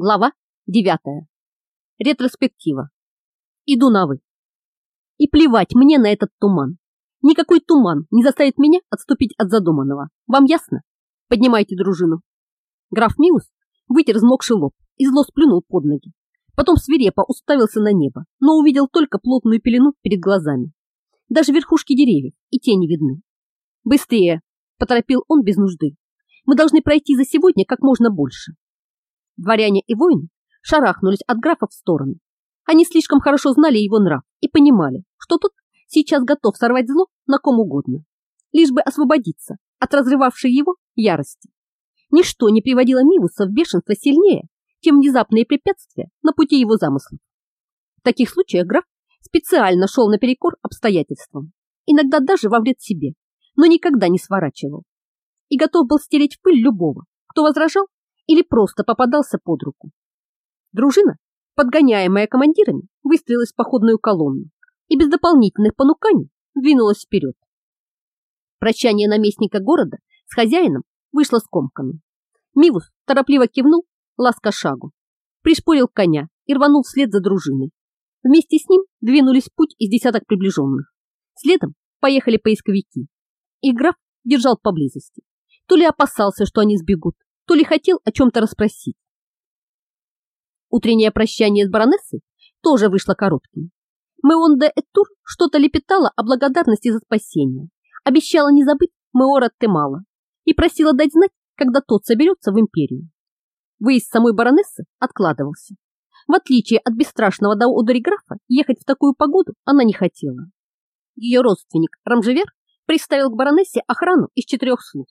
Глава девятая. Ретроспектива. Иду на «вы». И плевать мне на этот туман. Никакой туман не заставит меня отступить от задуманного. Вам ясно? Поднимайте дружину. Граф Миус вытер взмокший лоб и зло сплюнул под ноги. Потом свирепо уставился на небо, но увидел только плотную пелену перед глазами. Даже верхушки деревьев и тени видны. «Быстрее!» – поторопил он без нужды. «Мы должны пройти за сегодня как можно больше. Дворяне и воины шарахнулись от графа в сторону. Они слишком хорошо знали его нрав и понимали, что тот сейчас готов сорвать зло на ком угодно, лишь бы освободиться от разрывавшей его ярости. Ничто не приводило Мивуса в бешенство сильнее, чем внезапные препятствия на пути его замыслов. В таких случаях граф специально шел наперекор обстоятельствам, иногда даже во вред себе, но никогда не сворачивал. И готов был стереть в пыль любого, кто возражал или просто попадался под руку. Дружина, подгоняемая командирами, выстроилась в походную колонну и без дополнительных понуканий двинулась вперед. Прощание наместника города с хозяином вышло скомканным. Мивус торопливо кивнул ласка шагу, пришпорил коня и рванул вслед за дружиной. Вместе с ним двинулись путь из десяток приближенных. Следом поехали поисковики. Их граф держал поблизости. То ли опасался, что они сбегут, то ли хотел о чем-то расспросить. Утреннее прощание с баронессой тоже вышло коротким. Меон де Этур что-то лепетала о благодарности за спасение, обещала не забыть Меора Темала и просила дать знать, когда тот соберется в империю. Выезд самой баронессы откладывался. В отличие от бесстрашного Даудори графа, ехать в такую погоду она не хотела. Ее родственник Рамжевер приставил к баронессе охрану из четырех слуг.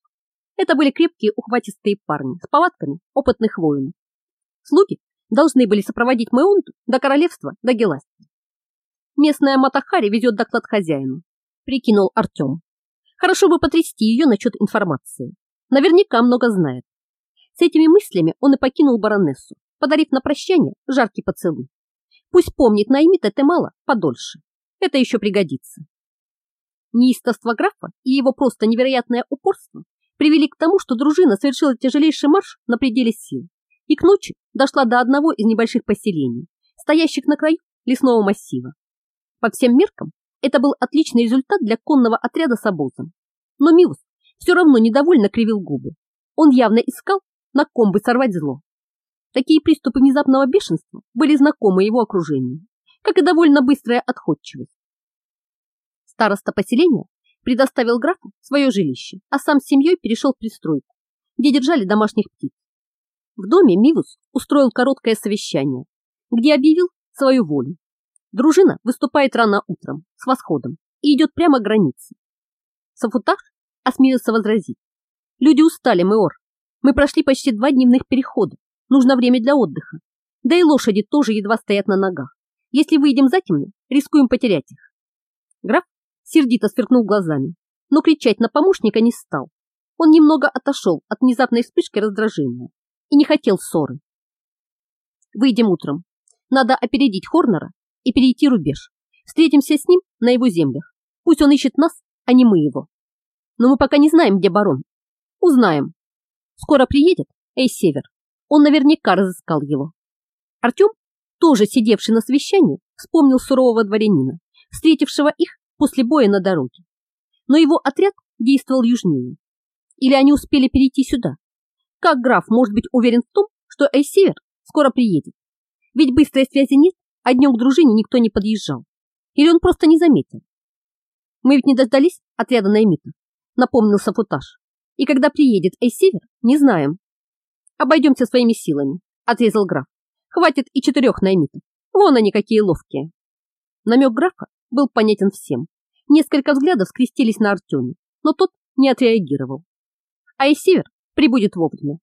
Это были крепкие ухватистые парни с повадками опытных воинов. Слуги должны были сопроводить Мэунту до королевства, до Геласти. Местная Матахари везет доклад хозяину, прикинул Артем. Хорошо бы потрясти ее насчет информации. Наверняка много знает. С этими мыслями он и покинул баронессу, подарив на прощание жаркий поцелуй. Пусть помнит Наймита Темала подольше. Это еще пригодится. Неистовство графа и его просто невероятное упорство привели к тому, что дружина совершила тяжелейший марш на пределе сил и к ночи дошла до одного из небольших поселений, стоящих на краю лесного массива. По всем меркам это был отличный результат для конного отряда с обозом. Но Миус все равно недовольно кривил губы. Он явно искал, на ком бы сорвать зло. Такие приступы внезапного бешенства были знакомы его окружению, как и довольно быстрая отходчивость. Староста поселения предоставил графу свое жилище, а сам с семьей перешел в пристройку, где держали домашних птиц. В доме Мивус устроил короткое совещание, где объявил свою волю. Дружина выступает рано утром, с восходом, и идет прямо к границе. Сафутах осмелился возразить. Люди устали, Меор. Мы прошли почти два дневных перехода. Нужно время для отдыха. Да и лошади тоже едва стоят на ногах. Если выйдем затемно, рискуем потерять их. Граф сердито сверкнул глазами, но кричать на помощника не стал. Он немного отошел от внезапной вспышки раздражения и не хотел ссоры. Выйдем утром. Надо опередить Хорнера и перейти рубеж. Встретимся с ним на его землях. Пусть он ищет нас, а не мы его. Но мы пока не знаем, где барон. Узнаем. Скоро приедет Эй Север. Он наверняка разыскал его. Артем, тоже сидевший на совещании, вспомнил сурового дворянина, встретившего их после боя на дороге. Но его отряд действовал южнее. Или они успели перейти сюда? Как граф может быть уверен в том, что Эйсевер скоро приедет? Ведь быстрой связи нет, а днем к дружине никто не подъезжал. Или он просто не заметил? Мы ведь не дождались отряда наймитов, напомнил Сафутаж. И когда приедет Эйсевер, не знаем. Обойдемся своими силами, отрезал граф. Хватит и четырех наймитов. Вон они какие ловкие. Намек графа был понятен всем. Несколько взглядов скрестились на Артеме, но тот не отреагировал. А и север прибудет вовремя.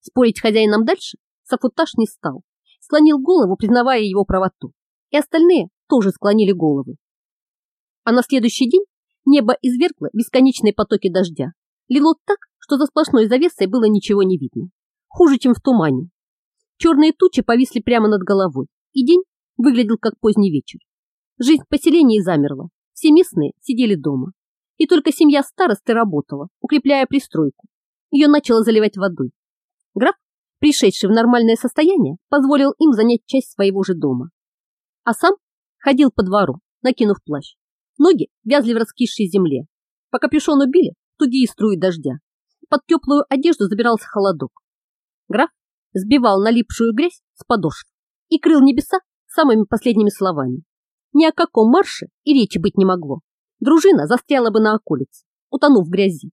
Спорить хозяином дальше Сафуташ не стал, склонил голову, признавая его правоту, и остальные тоже склонили головы. А на следующий день небо извергло бесконечные потоки дождя. Лило так, что за сплошной завесой было ничего не видно. Хуже, чем в тумане. Черные тучи повисли прямо над головой, и день выглядел как поздний вечер. Жизнь в поселении замерла, все местные сидели дома. И только семья старосты работала, укрепляя пристройку. Ее начало заливать водой. Граф пришедший в нормальное состояние, позволил им занять часть своего же дома. А сам ходил по двору, накинув плащ. Ноги вязли в раскисшей земле. По капюшону били тугие струи дождя. Под теплую одежду забирался холодок. Граф сбивал налипшую грязь с подошв и крыл небеса самыми последними словами. Ни о каком марше и речи быть не могло. Дружина застряла бы на околице, утонув в грязи.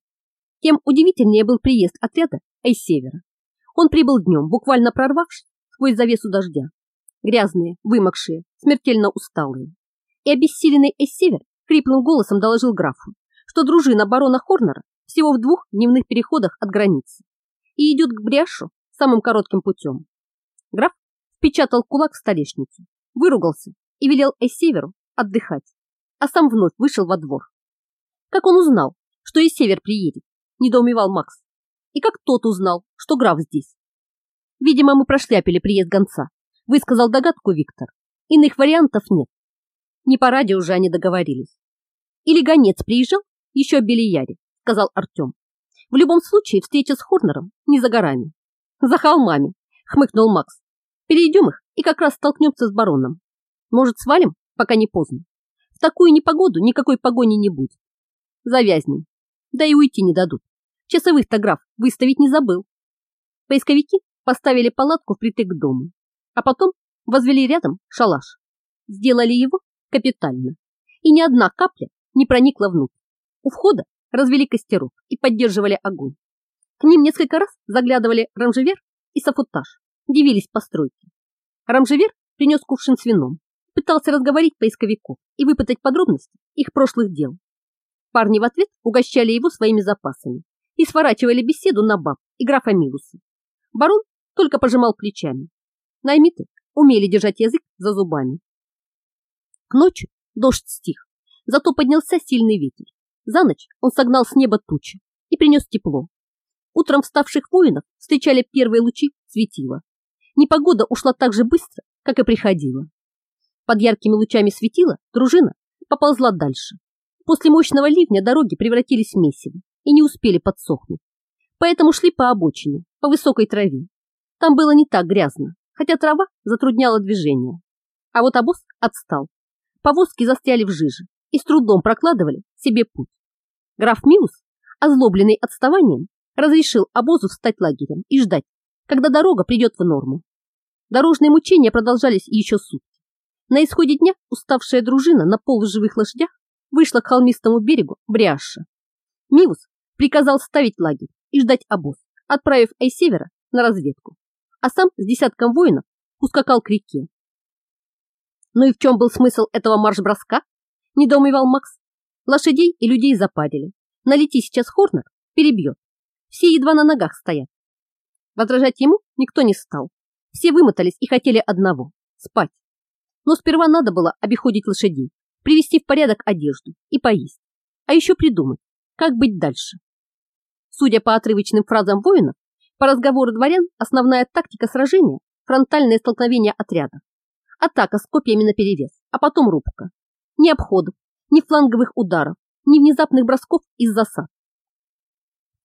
Тем удивительнее был приезд отряда Эйсевера. Он прибыл днем, буквально прорвавшись сквозь завесу дождя. Грязные, вымокшие, смертельно усталые. И обессиленный Эйсевер хриплым голосом доложил графу, что дружина барона Хорнера всего в двух дневных переходах от границы и идет к Бряшу самым коротким путем. Граф впечатал кулак в столешницу, выругался и велел Эссеверу отдыхать, а сам вновь вышел во двор. Как он узнал, что Эссевер приедет, недоумевал Макс. И как тот узнал, что граф здесь? Видимо, мы прошляпили приезд гонца, высказал догадку Виктор. Иных вариантов нет. Не по радио уже они договорились. Или гонец приезжал еще о Белияре, сказал Артем. В любом случае встреча с Хорнером не за горами. За холмами, хмыкнул Макс. Перейдем их и как раз столкнемся с бароном. Может, свалим, пока не поздно. В такую непогоду никакой погони не будет. Завязнем. Да и уйти не дадут. Часовых-то граф выставить не забыл. Поисковики поставили палатку впритык к дому, а потом возвели рядом шалаш. Сделали его капитально. И ни одна капля не проникла внутрь. У входа развели костерок и поддерживали огонь. К ним несколько раз заглядывали Рамжевер и Сафутаж, дивились постройке. Рамжевер принес кувшин с вином, пытался разговорить поисковиков и выпытать подробности их прошлых дел. Парни в ответ угощали его своими запасами и сворачивали беседу на баб и графа Милуса. Барон только пожимал плечами. Наймиты умели держать язык за зубами. К ночи дождь стих, зато поднялся сильный ветер. За ночь он согнал с неба тучи и принес тепло. Утром вставших воинов встречали первые лучи светила. Непогода ушла так же быстро, как и приходила. Под яркими лучами светила дружина поползла дальше. После мощного ливня дороги превратились в месиво и не успели подсохнуть. Поэтому шли по обочине, по высокой траве. Там было не так грязно, хотя трава затрудняла движение. А вот обоз отстал. Повозки застряли в жиже и с трудом прокладывали себе путь. Граф Миус, озлобленный отставанием, разрешил обозу встать лагерем и ждать, когда дорога придет в норму. Дорожные мучения продолжались еще сутки. На исходе дня уставшая дружина на полуживых лошадях вышла к холмистому берегу Бриаша. Миус приказал ставить лагерь и ждать обоз, отправив Айсевера на разведку, а сам с десятком воинов ускакал к реке. Ну и в чем был смысл этого марш-броска? Недоумевал Макс. Лошадей и людей западили. Налети сейчас Хорнер, перебьет. Все едва на ногах стоят. Возражать ему никто не стал. Все вымотались и хотели одного – спать. Но сперва надо было обиходить лошадей, привести в порядок одежду и поесть. А еще придумать, как быть дальше. Судя по отрывочным фразам воинов, по разговору дворян, основная тактика сражения – фронтальное столкновение отрядов. Атака с копьями наперевес, а потом рубка. Ни обходов, ни фланговых ударов, ни внезапных бросков из засад.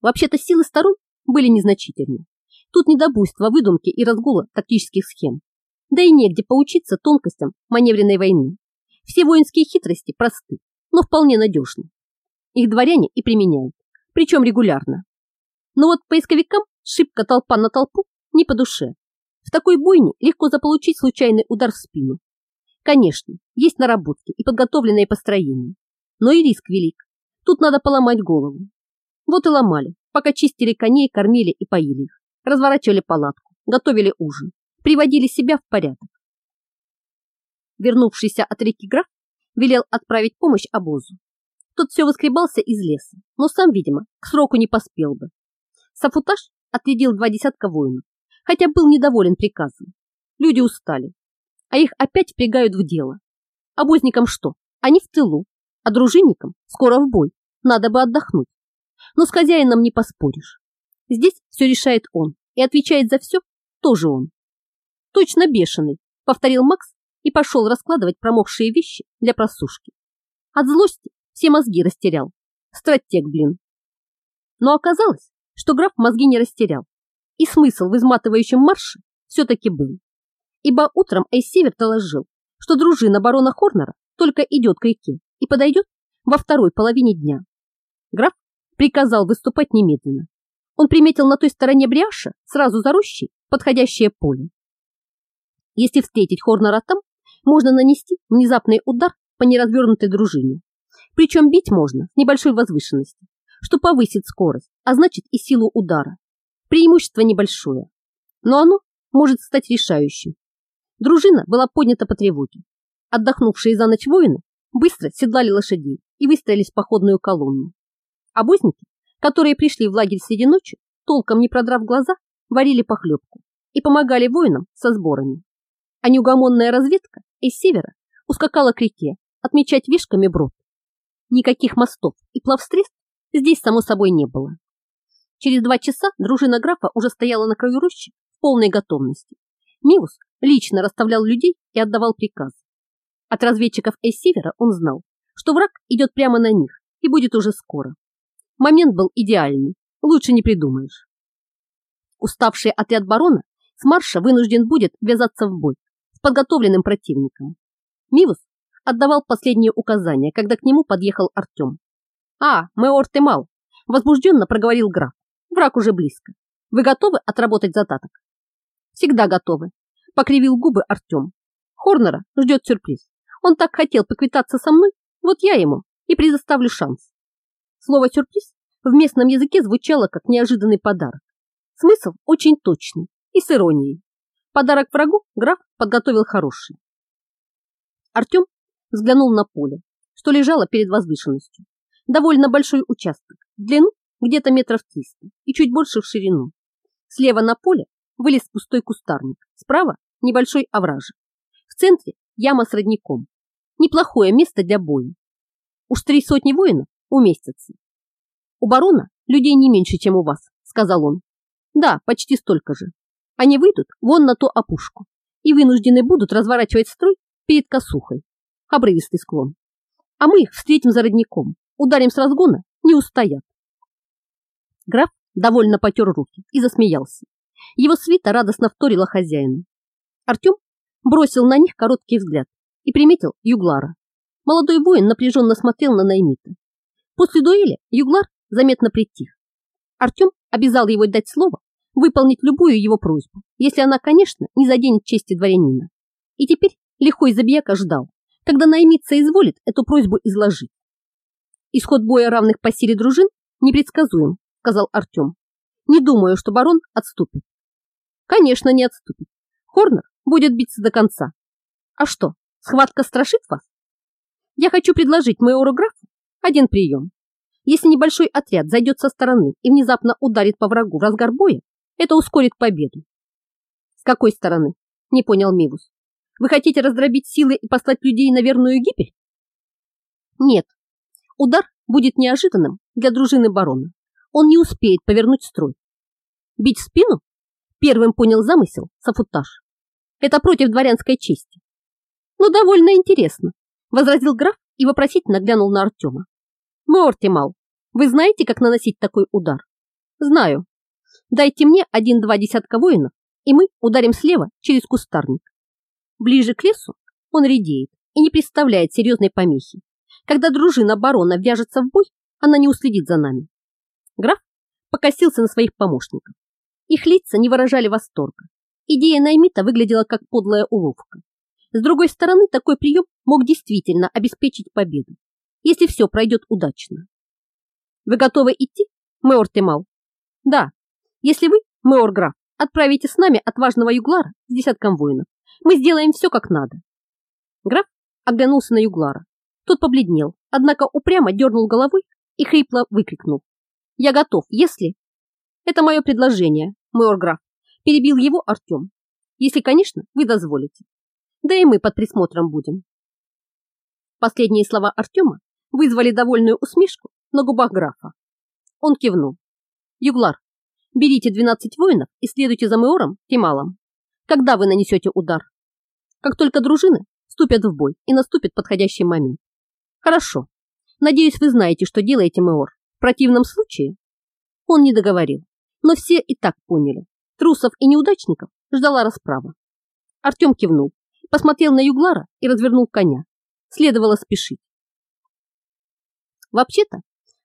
Вообще-то силы сторон были незначительны. Тут не до буйства, выдумки и разгула тактических схем. Да и негде поучиться тонкостям маневренной войны. Все воинские хитрости просты, но вполне надежны. Их дворяне и применяют, причем регулярно. Но вот поисковикам шибко толпа на толпу не по душе. В такой бойне легко заполучить случайный удар в спину. Конечно, есть наработки и подготовленные построения, но и риск велик. Тут надо поломать голову. Вот и ломали, пока чистили коней, кормили и поили их, разворачивали палатку, готовили ужин, приводили себя в порядок. Вернувшийся от реки граф велел отправить помощь обозу. Тот все воскребался из леса, но сам, видимо, к сроку не поспел бы. Сафутаж отрядил два десятка воинов, хотя был недоволен приказом. Люди устали, а их опять впрягают в дело. Обозникам что? Они в тылу, а дружинникам скоро в бой. Надо бы отдохнуть. Но с хозяином не поспоришь. Здесь все решает он, и отвечает за все тоже он. Точно бешеный, повторил Макс и пошел раскладывать промокшие вещи для просушки. От злости все мозги растерял. Стратег, блин. Но оказалось, что граф мозги не растерял. И смысл в изматывающем марше все-таки был. Ибо утром Эйсевер доложил, что дружина барона Хорнера только идет к реке и подойдет во второй половине дня. Граф приказал выступать немедленно. Он приметил на той стороне Бриаша, сразу за рощей, подходящее поле. Если встретить Хорнера там, можно нанести внезапный удар по неразвернутой дружине. Причем бить можно с небольшой возвышенности, что повысит скорость, а значит и силу удара. Преимущество небольшое, но оно может стать решающим. Дружина была поднята по тревоге. Отдохнувшие за ночь воины быстро седлали лошадей и выстроились в походную колонну. Обозники, которые пришли в лагерь среди ночи, толком не продрав глаза, варили похлебку и помогали воинам со сборами. А неугомонная разведка из севера ускакала к реке отмечать вишками брод. Никаких мостов и плавсредств здесь, само собой, не было. Через два часа дружина графа уже стояла на краю рощи в полной готовности. Миус лично расставлял людей и отдавал приказ. От разведчиков Эссивера он знал, что враг идет прямо на них и будет уже скоро. Момент был идеальный, лучше не придумаешь. Уставший отряд барона с марша вынужден будет ввязаться в бой подготовленным противником. Мивус отдавал последние указания, когда к нему подъехал Артем. «А, Меор Темал!» – возбужденно проговорил граф. «Враг уже близко. Вы готовы отработать задаток?» «Всегда готовы», – покривил губы Артем. «Хорнера ждет сюрприз. Он так хотел поквитаться со мной, вот я ему и предоставлю шанс». Слово «сюрприз» в местном языке звучало как неожиданный подарок. Смысл очень точный и с иронией. Подарок врагу граф подготовил хороший. Артем взглянул на поле, что лежало перед возвышенностью. Довольно большой участок, в длину где-то метров триста и чуть больше в ширину. Слева на поле вылез пустой кустарник, справа небольшой овражек. В центре яма с родником. Неплохое место для боя. Уж три сотни воинов уместятся. У барона людей не меньше, чем у вас, сказал он. Да, почти столько же. Они выйдут вон на ту опушку и вынуждены будут разворачивать строй перед косухой. Обрывистый склон. А мы их встретим за родником. Ударим с разгона, не устоят. Граф довольно потер руки и засмеялся. Его свита радостно вторила хозяину. Артем бросил на них короткий взгляд и приметил Юглара. Молодой воин напряженно смотрел на Наймита. После дуэли Юглар заметно притих. Артем обязал его дать слово, выполнить любую его просьбу, если она, конечно, не заденет чести дворянина. И теперь лихой забияка ждал, когда наймитца изволит эту просьбу изложить. Исход боя равных по силе дружин непредсказуем, сказал Артем. Не думаю, что барон отступит. Конечно, не отступит. Хорнер будет биться до конца. А что, схватка страшит вас? Я хочу предложить майору графу один прием. Если небольшой отряд зайдет со стороны и внезапно ударит по врагу в разгар боя, это ускорит победу. С какой стороны? Не понял Мивус. Вы хотите раздробить силы и послать людей на верную гибель? Нет. Удар будет неожиданным для дружины барона. Он не успеет повернуть строй. Бить в спину? Первым понял замысел Сафутаж. Это против дворянской чести. Ну, довольно интересно, возразил граф и вопросительно глянул на Артема. Мортимал, вы знаете, как наносить такой удар? Знаю. Дайте мне один-два десятка воинов, и мы ударим слева через кустарник. Ближе к лесу он редеет и не представляет серьезной помехи. Когда дружина барона вяжется в бой, она не уследит за нами. Граф покосился на своих помощников. Их лица не выражали восторга. Идея Наймита выглядела как подлая уловка. С другой стороны, такой прием мог действительно обеспечить победу, если все пройдет удачно. Вы готовы идти, Меор Темал? Да, если вы, Меор Граф, отправите с нами отважного юглара с десятком воинов, мы сделаем все как надо. Граф оглянулся на юглара. Тот побледнел, однако упрямо дернул головой и хрипло выкрикнул. Я готов, если... Это мое предложение, Меор Граф. Перебил его Артем. Если, конечно, вы дозволите. Да и мы под присмотром будем. Последние слова Артема вызвали довольную усмешку на губах графа. Он кивнул. Юглар, берите 12 воинов и следуйте за Меором Тималом. Когда вы нанесете удар? Как только дружины вступят в бой и наступит подходящий момент. Хорошо. Надеюсь, вы знаете, что делаете, Меор. В противном случае... Он не договорил, но все и так поняли, Трусов и неудачников ждала расправа. Артем кивнул, посмотрел на Юглара и развернул коня. Следовало спешить. Вообще-то,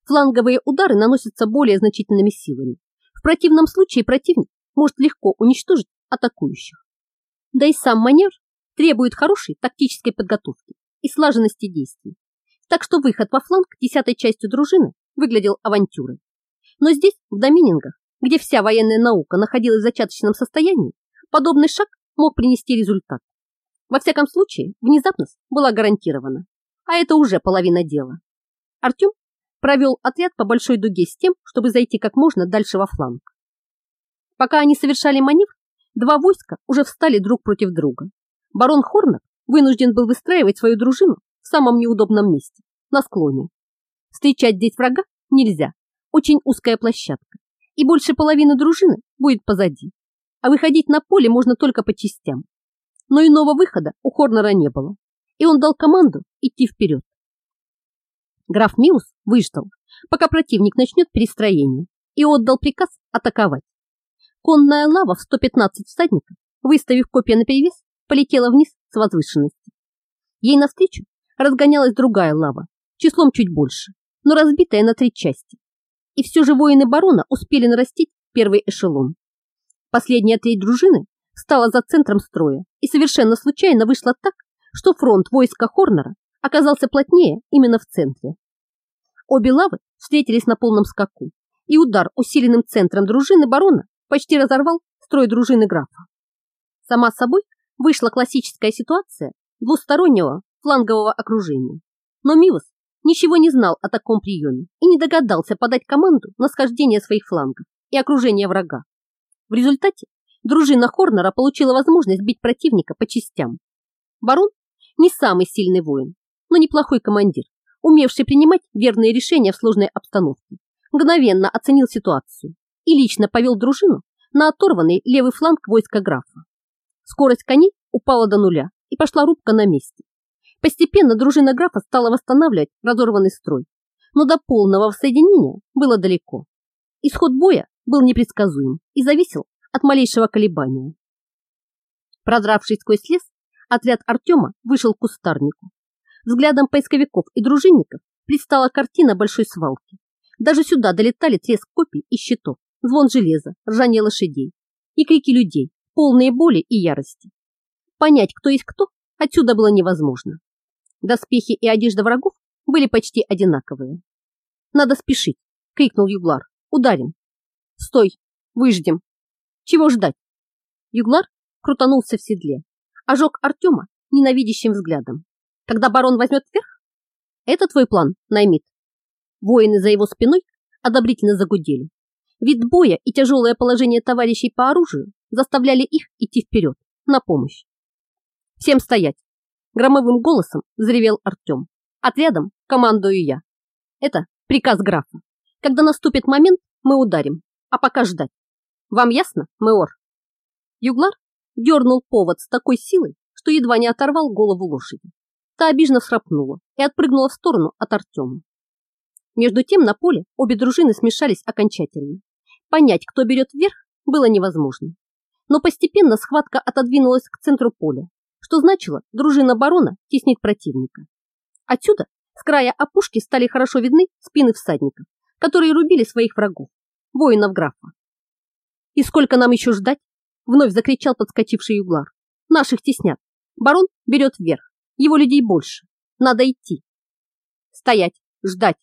фланговые удары наносятся более значительными силами. В противном случае противник может легко уничтожить атакующих. Да и сам манер требует хорошей тактической подготовки и слаженности действий. Так что выход во фланг десятой частью дружины выглядел авантюрой. Но здесь, в доминингах, где вся военная наука находилась в зачаточном состоянии, подобный шаг мог принести результат. Во всяком случае, внезапность была гарантирована, а это уже половина дела. Артем провел отряд по большой дуге с тем, чтобы зайти как можно дальше во фланг. Пока они совершали маневр, два войска уже встали друг против друга. Барон Хорнер вынужден был выстраивать свою дружину в самом неудобном месте, на склоне. Встречать здесь врага нельзя, очень узкая площадка, и больше половины дружины будет позади, а выходить на поле можно только по частям. Но иного выхода у Хорнера не было, и он дал команду идти вперед. Граф Миус выждал, пока противник начнет перестроение, и отдал приказ атаковать. Конная лава в 115 всадников, выставив копья наперевес, полетела вниз с возвышенности. Ей навстречу разгонялась другая лава, числом чуть больше, но разбитая на три части. И все же воины барона успели нарастить первый эшелон. Последняя треть дружины стала за центром строя и совершенно случайно вышла так, что фронт войска Хорнера оказался плотнее именно в центре. Обе лавы встретились на полном скаку, и удар усиленным центром дружины барона почти разорвал строй дружины графа. Сама собой вышла классическая ситуация двустороннего флангового окружения. Но Мивас ничего не знал о таком приеме и не догадался подать команду на схождение своих флангов и окружение врага. В результате дружина Хорнера получила возможность бить противника по частям. Барон не самый сильный воин, но неплохой командир, умевший принимать верные решения в сложной обстановке, мгновенно оценил ситуацию и лично повел дружину на оторванный левый фланг войска графа. Скорость коней упала до нуля и пошла рубка на месте. Постепенно дружина графа стала восстанавливать разорванный строй, но до полного воссоединения было далеко. Исход боя был непредсказуем и зависел от малейшего колебания. Продравшись сквозь лес, отряд Артема вышел к кустарнику. Взглядом поисковиков и дружинников предстала картина большой свалки. Даже сюда долетали треск копий и щитов, звон железа, ржание лошадей и крики людей, полные боли и ярости. Понять, кто есть кто, отсюда было невозможно. Доспехи и одежда врагов были почти одинаковые. «Надо спешить!» — крикнул Юглар. «Ударим!» «Стой! Выждем!» «Чего ждать?» Юглар крутанулся в седле, ожег Артема ненавидящим взглядом. «Когда барон возьмет вверх?» «Это твой план, Наймит?» Воины за его спиной одобрительно загудели. Вид боя и тяжелое положение товарищей по оружию заставляли их идти вперед, на помощь. «Всем стоять!» Громовым голосом взревел Артем. «Отрядом командую я. Это приказ графа. Когда наступит момент, мы ударим, а пока ждать. Вам ясно, Меор?» Юглар дернул повод с такой силой, что едва не оторвал голову лошади. Та обиженно всхрапнула и отпрыгнула в сторону от Артема. Между тем на поле обе дружины смешались окончательно. Понять, кто берет вверх, было невозможно. Но постепенно схватка отодвинулась к центру поля, что значило, дружина барона теснит противника. Отсюда, с края опушки, стали хорошо видны спины всадников, которые рубили своих врагов, воинов графа. «И сколько нам еще ждать?» — вновь закричал подскочивший юглар. «Наших теснят. Барон берет вверх. Его людей больше. Надо идти». «Стоять! Ждать!»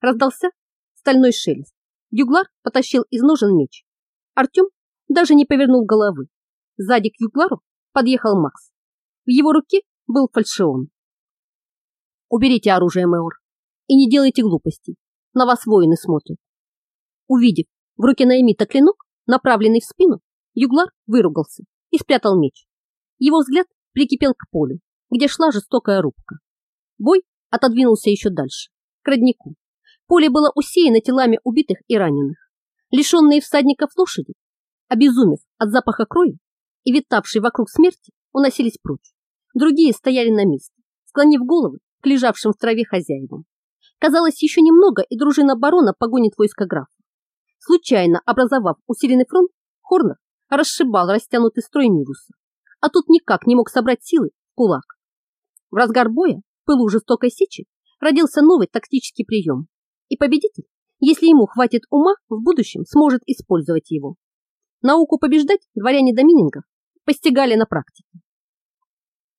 Раздался стальной шелест. Юглар потащил из ножен меч. Артем даже не повернул головы. Сзади к Юглару подъехал Макс. В его руке был фальшион. «Уберите оружие, Мэор, и не делайте глупостей. На вас воины смотрят». Увидев в руке Наэмита клинок, направленный в спину, Юглар выругался и спрятал меч. Его взгляд прикипел к полю, где шла жестокая рубка. Бой отодвинулся еще дальше, к роднику. Поле было усеяно телами убитых и раненых. Лишенные всадников лошади, обезумев от запаха крови и витавшей вокруг смерти, уносились прочь. Другие стояли на месте, склонив головы к лежавшим в траве хозяевам. Казалось, еще немного, и дружина барона погонит войско графа. Случайно образовав усиленный фронт, Хорнер расшибал растянутый строй Мивуса, а тут никак не мог собрать силы в кулак. В разгар боя, в пылу жестокой сечи, родился новый тактический прием, и победитель, если ему хватит ума, в будущем сможет использовать его. Науку побеждать дворяне Доминингов постигали на практике.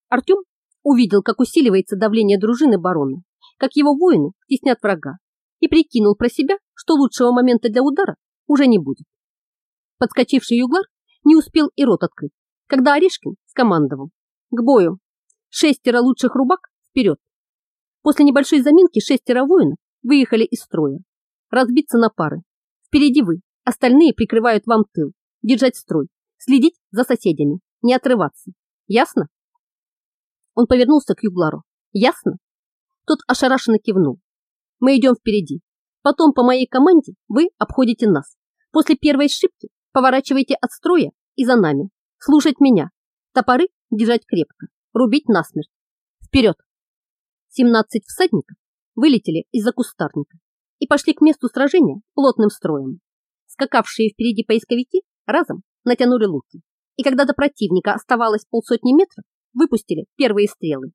Артем увидел, как усиливается давление дружины барона, как его воины теснят врага, и прикинул про себя, что лучшего момента для удара уже не будет. Подскочивший юглар не успел и рот открыть, когда Орешкин скомандовал. К бою! Шестеро лучших рубак вперед! После небольшой заминки шестеро воинов выехали из строя. Разбиться на пары. Впереди вы, остальные прикрывают вам тыл. Держать строй, следить за соседями, не отрываться. Ясно? Он повернулся к Юглару. Ясно? Тот ошарашенно кивнул. Мы идем впереди. Потом по моей команде вы обходите нас. После первой ошибки поворачивайте от строя и за нами. Слушать меня. Топоры держать крепко. Рубить насмерть. Вперед! 17 всадников вылетели из-за кустарника и пошли к месту сражения плотным строем. Скакавшие впереди поисковики разом натянули луки, и когда до противника оставалось полсотни метров, выпустили первые стрелы.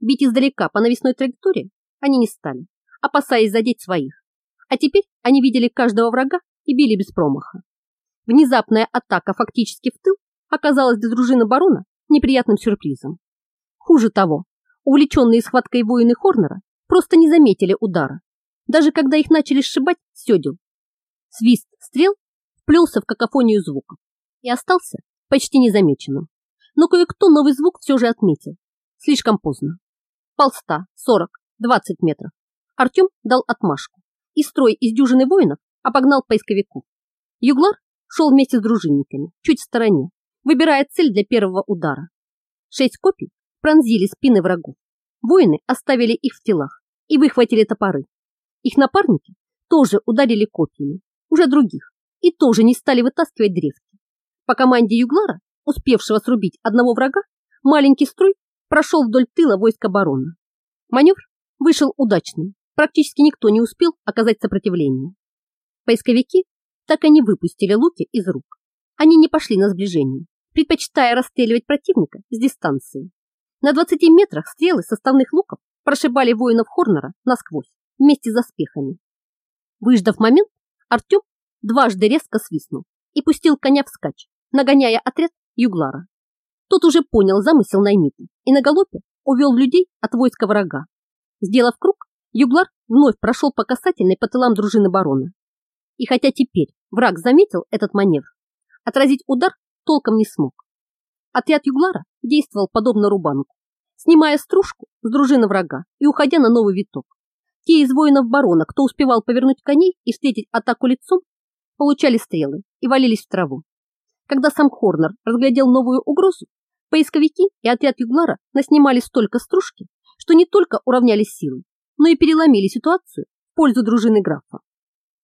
Бить издалека по навесной траектории они не стали, опасаясь задеть своих. А теперь они видели каждого врага и били без промаха. Внезапная атака фактически в тыл оказалась для дружины барона неприятным сюрпризом. Хуже того, увлеченные схваткой воины Хорнера просто не заметили удара, даже когда их начали сшибать с седел. Свист стрел вплелся в какофонию звуков и остался почти незамеченным. Но кое-кто новый звук все же отметил. Слишком поздно. Полста, сорок, двадцать метров. Артем дал отмашку, и строй из дюжины воинов обогнал поисковику. Юглар шел вместе с дружинниками, чуть в стороне, выбирая цель для первого удара. Шесть копий пронзили спины врагов. Воины оставили их в телах и выхватили топоры. Их напарники тоже ударили копьями, уже других, и тоже не стали вытаскивать древки. По команде Юглара, успевшего срубить одного врага, маленький строй прошел вдоль тыла войска барона. Маневр вышел удачным, практически никто не успел оказать сопротивление. Поисковики так и не выпустили луки из рук. Они не пошли на сближение, предпочитая расстреливать противника с дистанции. На 20 метрах стрелы составных луков прошибали воинов Хорнера насквозь, вместе с заспехами. Выждав момент, Артем дважды резко свистнул и пустил коня вскачь, нагоняя отряд Юглара. Тот уже понял замысел Наймита и на галопе увел людей от войска врага. Сделав круг, Юглар вновь прошел по касательной по тылам дружины барона. И хотя теперь враг заметил этот маневр, отразить удар толком не смог. Отряд Юглара действовал подобно рубанку, снимая стружку с дружины врага и уходя на новый виток. Те из воинов барона, кто успевал повернуть коней и встретить атаку лицом, получали стрелы и валились в траву. Когда сам Хорнер разглядел новую угрозу, поисковики и отряд Юглара наснимали столько стружки, что не только уравняли силы, но и переломили ситуацию в пользу дружины графа.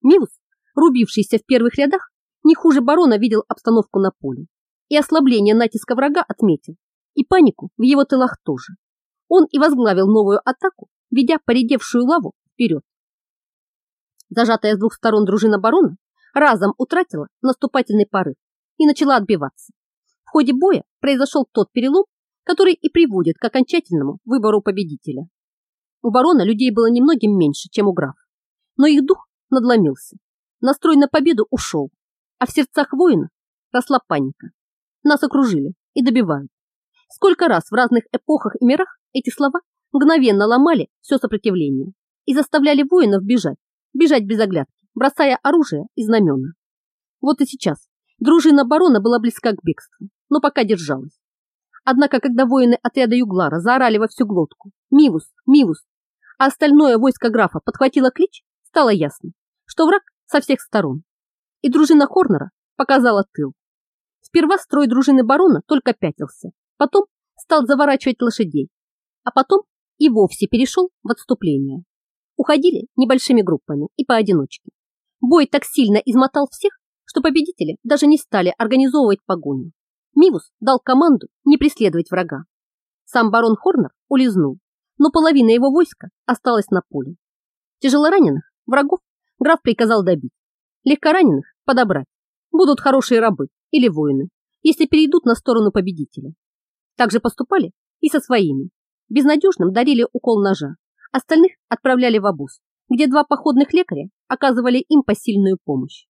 Милус, рубившийся в первых рядах, не хуже барона видел обстановку на поле и ослабление натиска врага отметил, и панику в его тылах тоже. Он и возглавил новую атаку, ведя поредевшую лаву вперед. Зажатая с двух сторон дружина барона разом утратила наступательный порыв и начала отбиваться. В ходе боя произошел тот перелом, который и приводит к окончательному выбору победителя. У барона людей было немногим меньше, чем у графа, но их дух надломился. Настрой на победу ушел, а в сердцах воина росла паника. Нас окружили и добивают. Сколько раз в разных эпохах и мирах эти слова мгновенно ломали все сопротивление и заставляли воинов бежать, бежать без оглядки, бросая оружие и знамена. Вот и сейчас дружина барона была близка к бегству, но пока держалась. Однако, когда воины отряда Юглара заорали во всю глотку «Мивус! Мивус!», а остальное войско графа подхватило клич, стало ясно, что враг со всех сторон. И дружина Хорнера показала тыл. Сперва строй дружины барона только пятился, потом стал заворачивать лошадей, а потом и вовсе перешел в отступление. Уходили небольшими группами и поодиночке. Бой так сильно измотал всех, что победители даже не стали организовывать погоню. Мивус дал команду не преследовать врага. Сам барон Хорнер улизнул, но половина его войска осталась на поле. Тяжелораненых врагов граф приказал добить, легкораненых подобрать. будут хорошие рабы или воины, если перейдут на сторону победителя. Так же поступали и со своими. Безнадежным дарили укол ножа, остальных отправляли в обоз, где два походных лекаря оказывали им посильную помощь.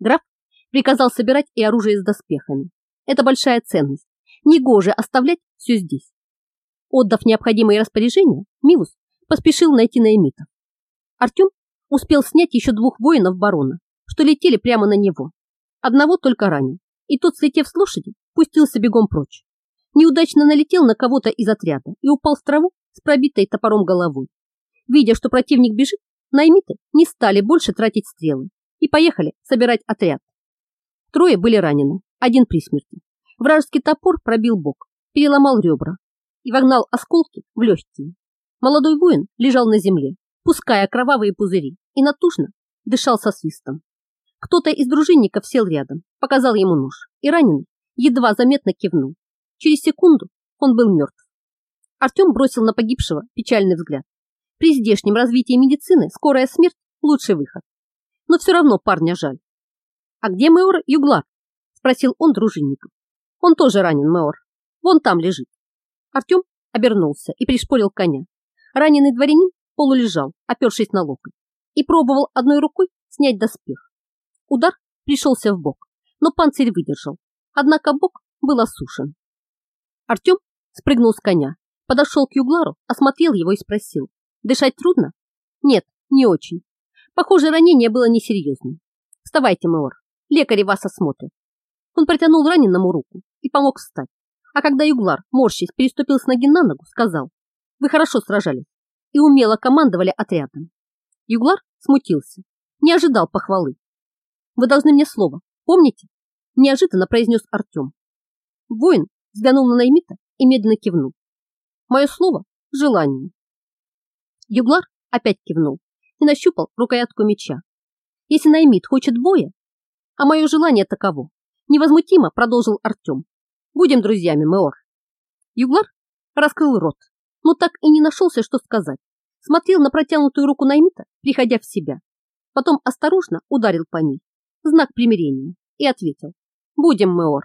Граф приказал собирать и оружие с доспехами. Это большая ценность. Негоже оставлять все здесь. Отдав необходимые распоряжения, Мивус поспешил найти наэмитов. Артем успел снять еще двух воинов барона, что летели прямо на него. Одного только ранил, и тот, слетев с лошади, пустился бегом прочь. Неудачно налетел на кого-то из отряда и упал в траву с пробитой топором головой. Видя, что противник бежит, наймиты не стали больше тратить стрелы и поехали собирать отряд. Трое были ранены, один при смерти. Вражеский топор пробил бок, переломал ребра и вогнал осколки в легкие. Молодой воин лежал на земле, пуская кровавые пузыри, и натужно дышал со свистом. Кто-то из дружинников сел рядом, показал ему нож, и раненый едва заметно кивнул. Через секунду он был мертв. Артем бросил на погибшего печальный взгляд. При здешнем развитии медицины скорая смерть – лучший выход. Но все равно парня жаль. «А где Мэор Юглар?» – спросил он дружинников. «Он тоже ранен, Мэор. Вон там лежит». Артем обернулся и пришпорил коня. Раненый дворянин полулежал, опершись на локоть, и пробовал одной рукой снять доспех. Удар пришелся в бок, но панцирь выдержал, однако бок был осушен. Артем спрыгнул с коня, подошел к Юглару, осмотрел его и спросил. «Дышать трудно?» «Нет, не очень. Похоже, ранение было несерьезным. Вставайте, Мэор, лекари вас осмотрят». Он протянул раненому руку и помог встать. А когда Юглар, морщись, переступил с ноги на ногу, сказал, «Вы хорошо сражались и умело командовали отрядом». Юглар смутился, не ожидал похвалы. «Вы должны мне слово, помните?» Неожиданно произнес Артем. Воин взглянул на Наймита и медленно кивнул. «Мое слово – желание». Юглар опять кивнул и нащупал рукоятку меча. «Если Наймит хочет боя, а мое желание таково», невозмутимо продолжил Артем. Будем друзьями, Меор. Юглар раскрыл рот, но так и не нашелся, что сказать. Смотрел на протянутую руку Наймита, приходя в себя. Потом осторожно ударил по ней. Знак примирения. И ответил. Будем, Меор.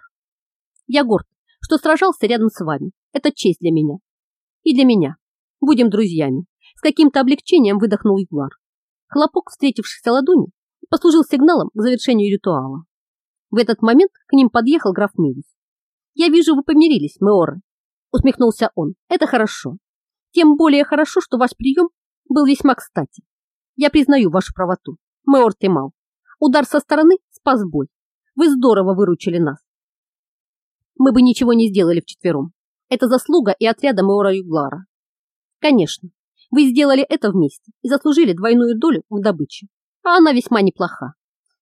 Я горд, что сражался рядом с вами. Это честь для меня. И для меня. Будем друзьями. С каким-то облегчением выдохнул Юглар. Хлопок встретившихся ладони послужил сигналом к завершению ритуала. В этот момент к ним подъехал граф Мивис. «Я вижу, вы помирились, Меоры», — усмехнулся он. «Это хорошо. Тем более хорошо, что ваш прием был весьма кстати. Я признаю вашу правоту. Меор Темал. Удар со стороны спас бой. Вы здорово выручили нас. Мы бы ничего не сделали вчетвером. Это заслуга и отряда Меора Юглара. Конечно, вы сделали это вместе и заслужили двойную долю в добыче. А она весьма неплоха.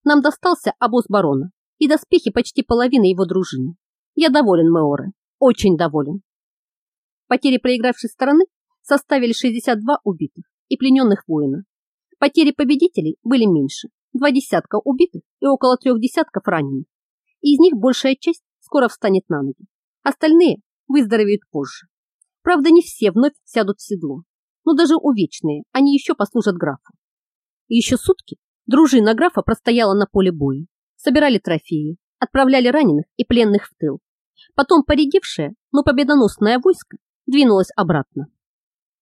Нам достался обоз барона и доспехи почти половины его дружины. Я доволен, Меоры, очень доволен. Потери проигравшей стороны составили 62 убитых и плененных воина. Потери победителей были меньше, два десятка убитых и около трех десятков раненых. Из них большая часть скоро встанет на ноги. Остальные выздоровеют позже. Правда, не все вновь сядут в седло, но даже увечные они еще послужат графу. И еще сутки дружина графа простояла на поле боя, собирали трофеи, отправляли раненых и пленных в тыл. Потом поредевшее, но победоносное войско двинулось обратно.